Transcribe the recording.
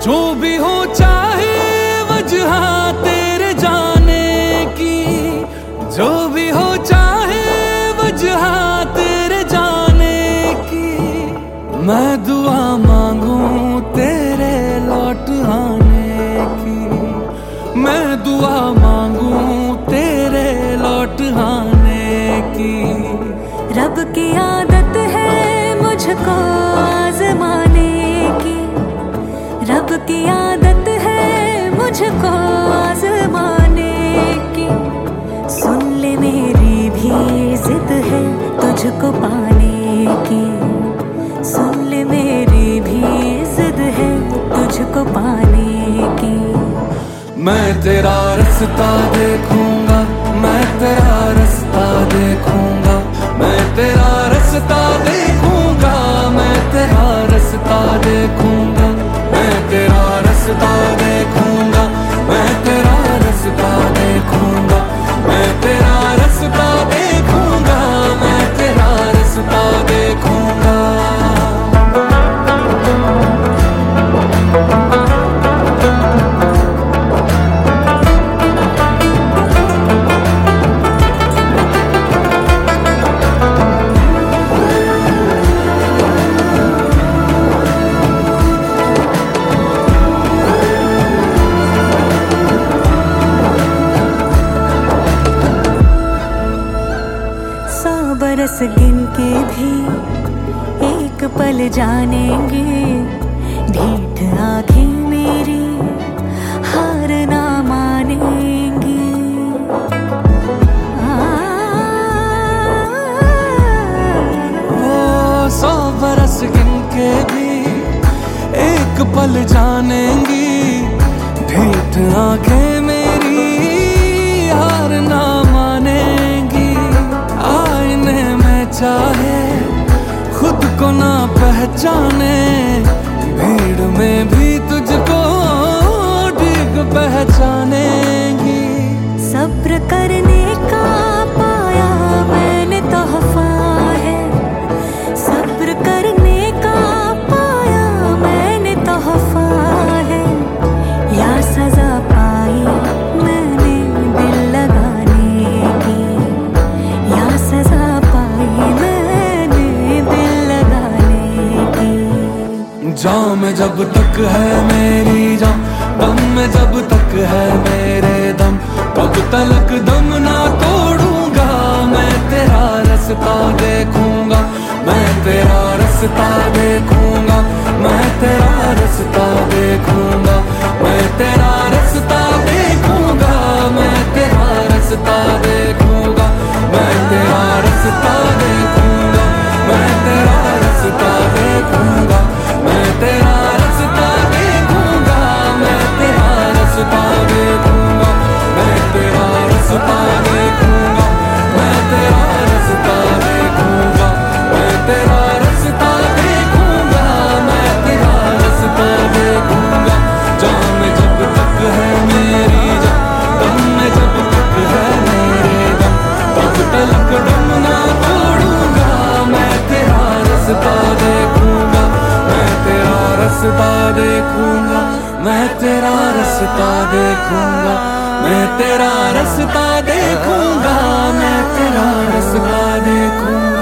जो भी हो, चाहे वजह तेरे जाने की। जो भी हो, चाहे वजह तेरे जाने की। मैं दुआ मांगू तेरे लौट आने की। मैं दुआ मांगू तेरे लौट आने की। तुझको पाने की। मैं तेरा रास्ता देखूँगा मैं तेरा रास्ता देखूँगा। बरस गिन के भी एक पल जानेंगे ढीठ आँखें मेरी हार ना मानेंगी सौ बरस गिन के भी एक पल जानेंगी ढीठ आँखें मेरी हार ना जाने जब तक है मेरी जान, दम में जब तक है मेरे दम। तब तलक दम ना तोड़ूँगा, मैं तेरा रस्ता देखूँगा, मैं तेरा रस्ता देखूँगा। तेरा रास्ता देखूँगा मैं तेरा रास्ता देखूँगा मैं तेरा रास्ता देखूँगा।